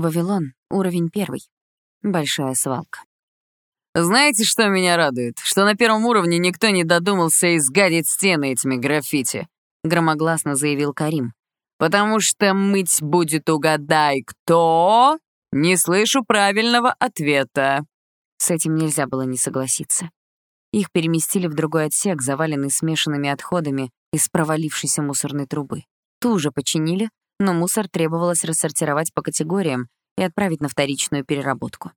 Вавилон, уровень первый. Большая свалка. Знаете, что меня радует? Что на первом уровне никто не додумался изгадить стены этими граффити, громогласно заявил Карим. Потому что мыть будет угадай кто? Не слышу правильного ответа. С этим нельзя было не согласиться. Их переместили в другой отсек, заваленный смешанными отходами из провалившейся мусорной трубы. Ту уже починили, но мусор требовалось рассортировать по категориям и отправить на вторичную переработку.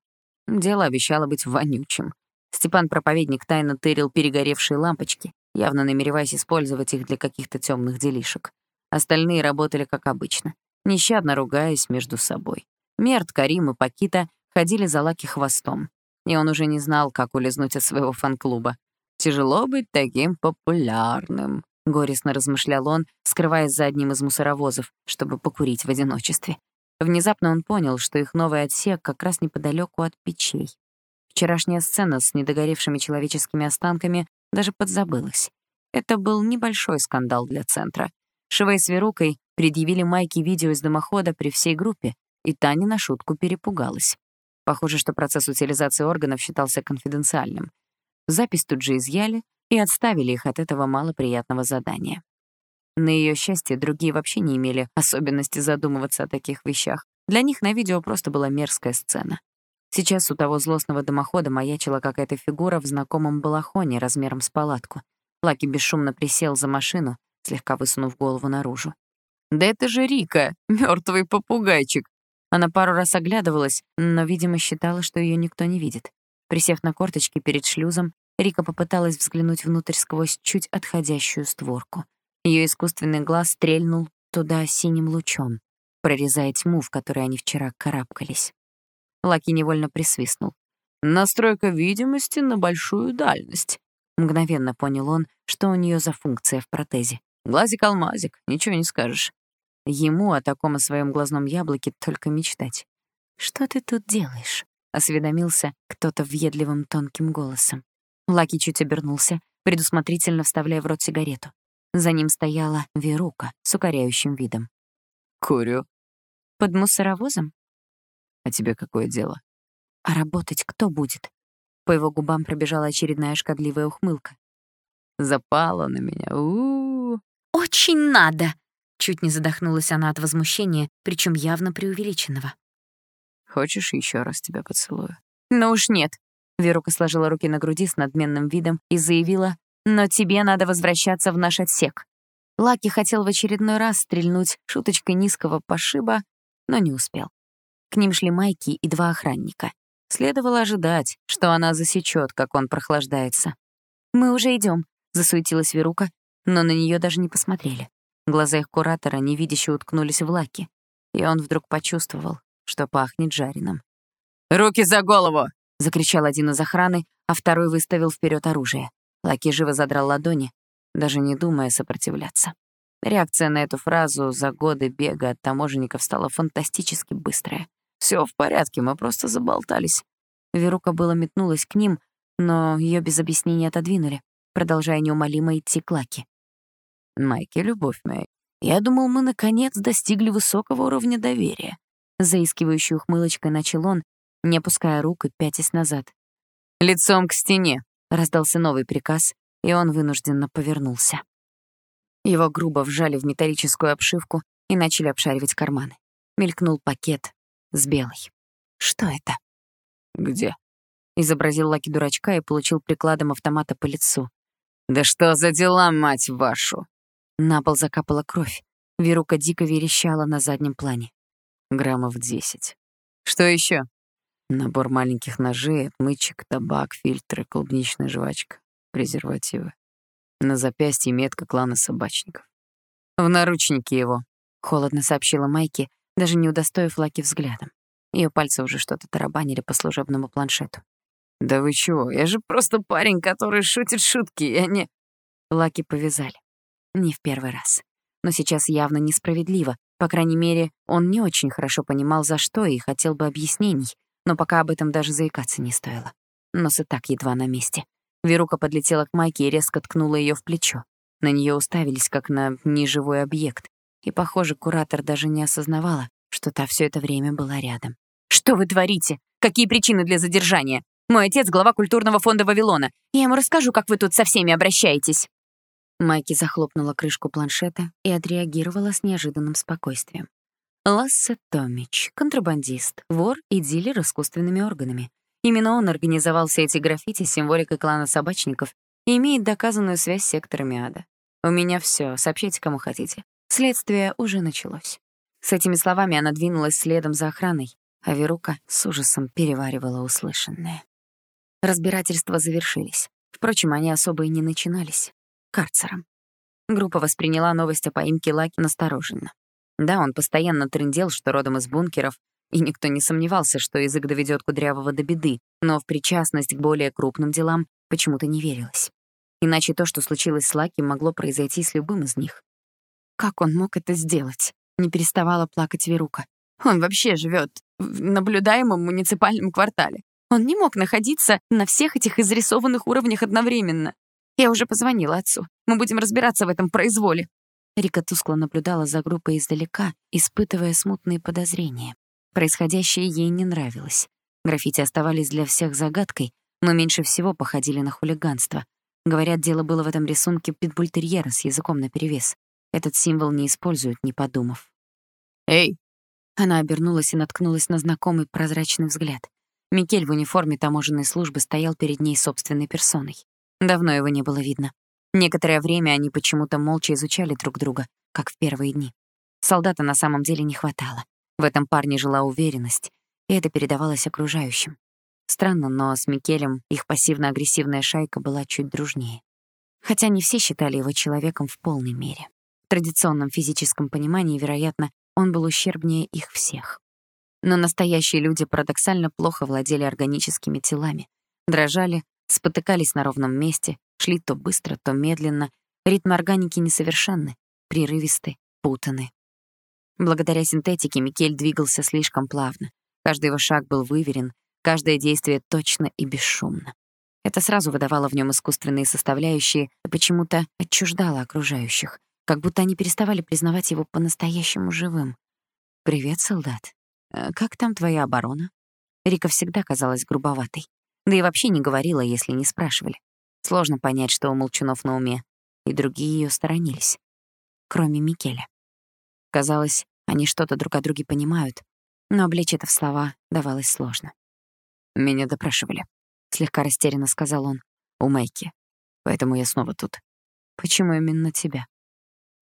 Дело обещало быть вонючим. Степан-проповедник тайно тырил перегоревшие лампочки, явно намереваясь использовать их для каких-то темных делишек. Остальные работали как обычно, нещадно ругаясь между собой. Мерт, Карим и Пакита ходили за Лаки хвостом, и он уже не знал, как улизнуть от своего фан-клуба. «Тяжело быть таким популярным», — горестно размышлял он, скрываясь за одним из мусоровозов, чтобы покурить в одиночестве. Внезапно он понял, что их новый отсек как раз неподалеку от печей. Вчерашняя сцена с недогоревшими человеческими останками даже подзабылась. Это был небольшой скандал для центра. Шивей с Верукой предъявили Майке видео из дымохода при всей группе, и Таня на шутку перепугалась. Похоже, что процесс утилизации органов считался конфиденциальным. Запись тут же изъяли и отставили их от этого малоприятного задания. На ее счастье, другие вообще не имели особенности задумываться о таких вещах. Для них на видео просто была мерзкая сцена. Сейчас у того злостного дымохода маячила какая-то фигура в знакомом балахоне размером с палатку. Лаки бесшумно присел за машину, слегка высунув голову наружу. «Да это же Рика, мертвый попугайчик!» Она пару раз оглядывалась, но, видимо, считала, что ее никто не видит. Присев на корточки перед шлюзом, Рика попыталась взглянуть внутрь сквозь чуть отходящую створку. Ее искусственный глаз стрельнул туда синим лучом, прорезая тьму, в которой они вчера карабкались. Лаки невольно присвистнул. «Настройка видимости на большую дальность», — мгновенно понял он, что у нее за функция в протезе. «Глазик-алмазик, ничего не скажешь». Ему о таком о своем глазном яблоке только мечтать. «Что ты тут делаешь?» — осведомился кто-то въедливым тонким голосом. Лаки чуть обернулся, предусмотрительно вставляя в рот сигарету. За ним стояла Верука с укоряющим видом. «Курю». «Под мусоровозом?» «А тебе какое дело?» «А работать кто будет?» По его губам пробежала очередная шкодливая ухмылка. «Запала на меня. у, -у, -у. «Очень надо!» Чуть не задохнулась она от возмущения, причем явно преувеличенного. «Хочешь, еще раз тебя поцелую?» «Ну уж нет». Верука сложила руки на груди с надменным видом и заявила, но тебе надо возвращаться в наш отсек. Лаки хотел в очередной раз стрельнуть шуточкой низкого пошиба, но не успел. К ним шли Майки и два охранника. Следовало ожидать, что она засечет, как он прохлаждается. «Мы уже идем, засуетилась Верука, но на нее даже не посмотрели. Глаза их куратора невидяще уткнулись в Лаки, и он вдруг почувствовал, что пахнет жареным. «Руки за голову!» — закричал один из охраны, а второй выставил вперед оружие. Лаки живо задрал ладони, даже не думая сопротивляться. Реакция на эту фразу за годы бега от таможенников стала фантастически быстрая. Все в порядке, мы просто заболтались». Верука было метнулась к ним, но ее без объяснения отодвинули, продолжая неумолимо идти к Лаки. «Майки, любовь моя, я думал, мы наконец достигли высокого уровня доверия». Заискивающей ухмылочкой начал он, не опуская рук и пятясь назад. «Лицом к стене», Раздался новый приказ, и он вынужденно повернулся. Его грубо вжали в металлическую обшивку и начали обшаривать карманы. Мелькнул пакет с белой. «Что это?» «Где?» — изобразил Лаки дурачка и получил прикладом автомата по лицу. «Да что за дела, мать вашу?» На пол закапала кровь. Верука дико верещала на заднем плане. Граммов десять. «Что еще? Набор маленьких ножей, отмычек, табак, фильтры, клубничная жвачка, презервативы. На запястье метка клана собачников. «В наручнике его», — холодно сообщила Майки, даже не удостоив Лаки взглядом. Ее пальцы уже что-то тарабанили по служебному планшету. «Да вы чего? Я же просто парень, который шутит шутки, я не...» Лаки повязали. Не в первый раз. Но сейчас явно несправедливо. По крайней мере, он не очень хорошо понимал, за что, и хотел бы объяснений, но пока об этом даже заикаться не стоило. Нос и так едва на месте. Верука подлетела к Майке и резко ткнула ее в плечо. На нее уставились, как на неживой объект. И, похоже, куратор даже не осознавала, что та все это время была рядом. «Что вы творите? Какие причины для задержания? Мой отец — глава культурного фонда Вавилона. Я ему расскажу, как вы тут со всеми обращаетесь». Майки захлопнула крышку планшета и отреагировала с неожиданным спокойствием. Лассе Томич, контрабандист, вор и дилер искусственными органами. Именно он организовал все эти граффити с символикой клана собачников и имеет доказанную связь с секторами ада. У меня все, сообщайте кому хотите. Следствие уже началось. С этими словами она двинулась следом за охраной, а Верука с ужасом переваривала услышанное. Разбирательства завершились. Впрочем, они особо и не начинались. Карцером. Группа восприняла новость о поимке Лаки настороженно. Да, он постоянно трындел, что родом из бункеров, и никто не сомневался, что язык доведет Кудрявого до беды, но в причастность к более крупным делам почему-то не верилось. Иначе то, что случилось с Лаки, могло произойти с любым из них. Как он мог это сделать? Не переставала плакать Верука. Он вообще живет в наблюдаемом муниципальном квартале. Он не мог находиться на всех этих изрисованных уровнях одновременно. Я уже позвонила отцу. Мы будем разбираться в этом произволе. Рика тускло наблюдала за группой издалека, испытывая смутные подозрения. Происходящее ей не нравилось. Граффити оставались для всех загадкой, но меньше всего походили на хулиганство. Говорят, дело было в этом рисунке питбультерьера с языком наперевес. Этот символ не используют, не подумав. «Эй!» Она обернулась и наткнулась на знакомый прозрачный взгляд. Микель в униформе таможенной службы стоял перед ней собственной персоной. Давно его не было видно. Некоторое время они почему-то молча изучали друг друга, как в первые дни. Солдата на самом деле не хватало. В этом парне жила уверенность, и это передавалось окружающим. Странно, но с Микелем их пассивно-агрессивная шайка была чуть дружнее. Хотя не все считали его человеком в полной мере. В традиционном физическом понимании, вероятно, он был ущербнее их всех. Но настоящие люди парадоксально плохо владели органическими телами. Дрожали, спотыкались на ровном месте, шли то быстро, то медленно. Ритмы органики несовершенны, прерывисты, путаны. Благодаря синтетике Микель двигался слишком плавно. Каждый его шаг был выверен, Каждое действие точно и бесшумно. Это сразу выдавало в нем искусственные составляющие и почему-то отчуждало окружающих, как будто они переставали признавать его по-настоящему живым. «Привет, солдат. Э, как там твоя оборона?» Рика всегда казалась грубоватой. Да и вообще не говорила, если не спрашивали. Сложно понять, что у Молчунов на уме. И другие ее сторонились. Кроме Микеля. Казалось, они что-то друг о друге понимают, но облечь это в слова давалось сложно. «Меня допрашивали», — слегка растерянно сказал он. «У Майки. Поэтому я снова тут». «Почему именно тебя?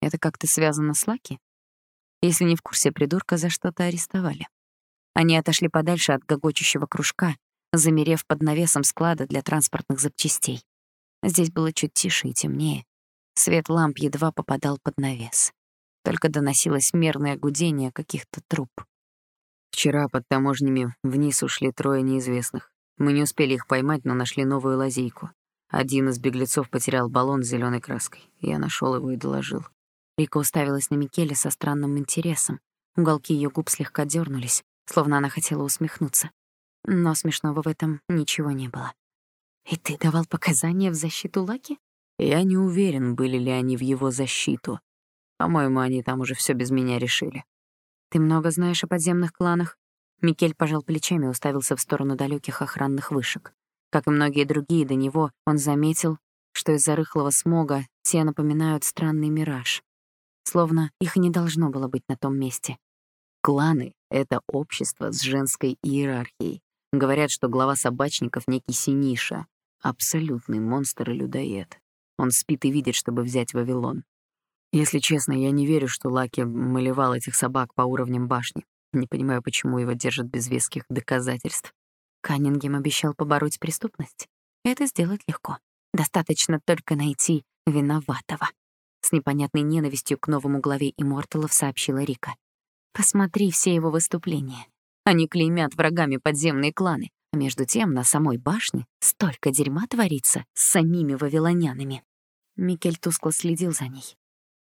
Это как-то связано с Лаки? Если не в курсе придурка, за что-то арестовали». Они отошли подальше от гогочущего кружка, замерев под навесом склада для транспортных запчастей. Здесь было чуть тише и темнее. Свет ламп едва попадал под навес. Только доносилось мерное гудение каких-то труб. Вчера под таможнями вниз ушли трое неизвестных. Мы не успели их поймать, но нашли новую лазейку. Один из беглецов потерял баллон с зеленой краской. Я нашел его и доложил. Рика уставилась на Микеле со странным интересом. Уголки ее губ слегка дернулись, словно она хотела усмехнуться. Но смешного в этом ничего не было. «И ты давал показания в защиту Лаки?» Я не уверен, были ли они в его защиту. По-моему, они там уже все без меня решили. «Ты много знаешь о подземных кланах?» Микель пожал плечами и уставился в сторону далеких охранных вышек. Как и многие другие до него, он заметил, что из-за рыхлого смога те напоминают странный мираж. Словно их не должно было быть на том месте. Кланы — это общество с женской иерархией. Говорят, что глава собачников — некий Синиша, абсолютный монстр и людоед. Он спит и видит, чтобы взять Вавилон. Если честно, я не верю, что Лаки малевал этих собак по уровням башни. Не понимаю, почему его держат без веских доказательств. Каннингем обещал побороть преступность. Это сделать легко. Достаточно только найти виноватого. С непонятной ненавистью к новому главе Имморталов сообщила Рика. Посмотри все его выступления. Они клеймят врагами подземные кланы, между тем на самой башне столько дерьма творится с самими вавилонянами. Микель тускло следил за ней.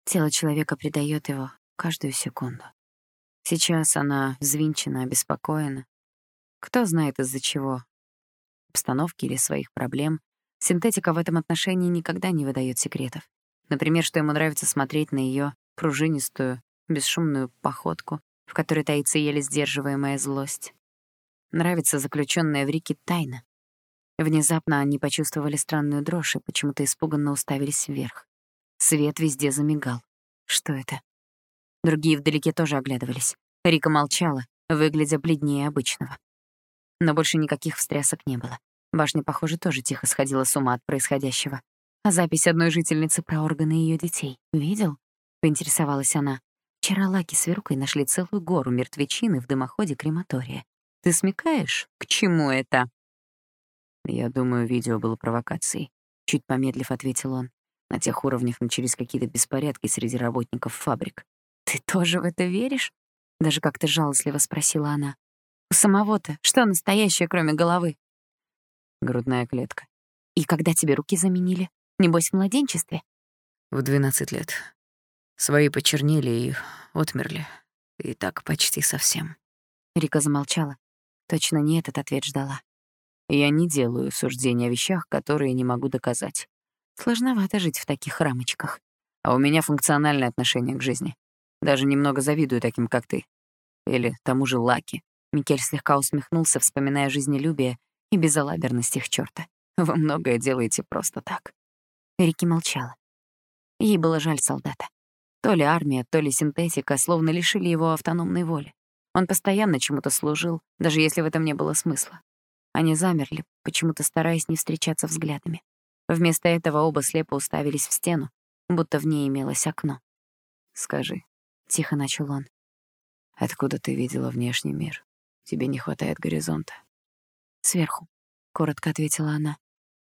Тело человека предает его каждую секунду. Сейчас она взвинчена, обеспокоена. Кто знает из-за чего. Обстановки или своих проблем. Синтетика в этом отношении никогда не выдает секретов. Например, что ему нравится смотреть на ее пружинистую, бесшумную походку, в которой таится еле сдерживаемая злость. Нравится заключенная в Рике тайна. Внезапно они почувствовали странную дрожь и почему-то испуганно уставились вверх. Свет везде замигал. Что это? Другие вдалеке тоже оглядывались. Рика молчала, выглядя бледнее обычного. Но больше никаких встрясок не было. Башня, похоже, тоже тихо сходила с ума от происходящего. А запись одной жительницы про органы ее детей. Видел? Поинтересовалась она. Вчера Лаки с Верукой нашли целую гору мертвечины в дымоходе крематория. Ты смекаешь, к чему это? Я думаю, видео было провокацией. Чуть помедлив, ответил он. На тех уровнях начались какие-то беспорядки среди работников фабрик. Ты тоже в это веришь? Даже как-то жалостливо спросила она. У самого-то что настоящее, кроме головы? Грудная клетка. И когда тебе руки заменили? Небось, в младенчестве? В 12 лет. Свои почернели и отмерли. И так почти совсем. Рика замолчала. Точно не этот ответ ждала. Я не делаю суждения о вещах, которые не могу доказать. Сложновато жить в таких рамочках. А у меня функциональное отношение к жизни. Даже немного завидую таким, как ты. Или тому же Лаки. Микель слегка усмехнулся, вспоминая жизнелюбие и безалаберность их чёрта. Вы многое делаете просто так. Рики молчала. Ей было жаль солдата. То ли армия, то ли синтетика словно лишили его автономной воли. Он постоянно чему-то служил, даже если в этом не было смысла. Они замерли, почему-то стараясь не встречаться взглядами. Вместо этого оба слепо уставились в стену, будто в ней имелось окно. «Скажи», — тихо начал он, — «откуда ты видела внешний мир? Тебе не хватает горизонта?» «Сверху», — коротко ответила она.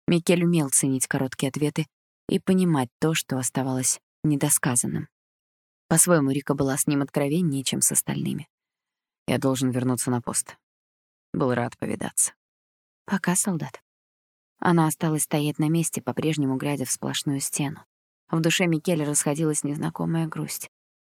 Микель умел ценить короткие ответы и понимать то, что оставалось недосказанным. По-своему, Рика была с ним откровеннее, чем с остальными. «Я должен вернуться на пост. Был рад повидаться». «Пока, солдат». Она осталась стоять на месте, по-прежнему глядя в сплошную стену. В душе Микеля расходилась незнакомая грусть.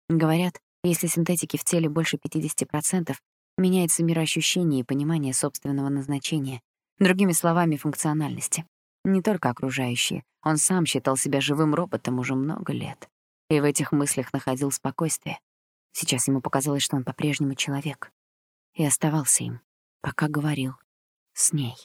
Говорят, если синтетики в теле больше 50%, меняется мироощущение и понимание собственного назначения. Другими словами, функциональности. Не только окружающие. Он сам считал себя живым роботом уже много лет. И в этих мыслях находил спокойствие. Сейчас ему показалось, что он по-прежнему человек. И оставался им, пока говорил с ней.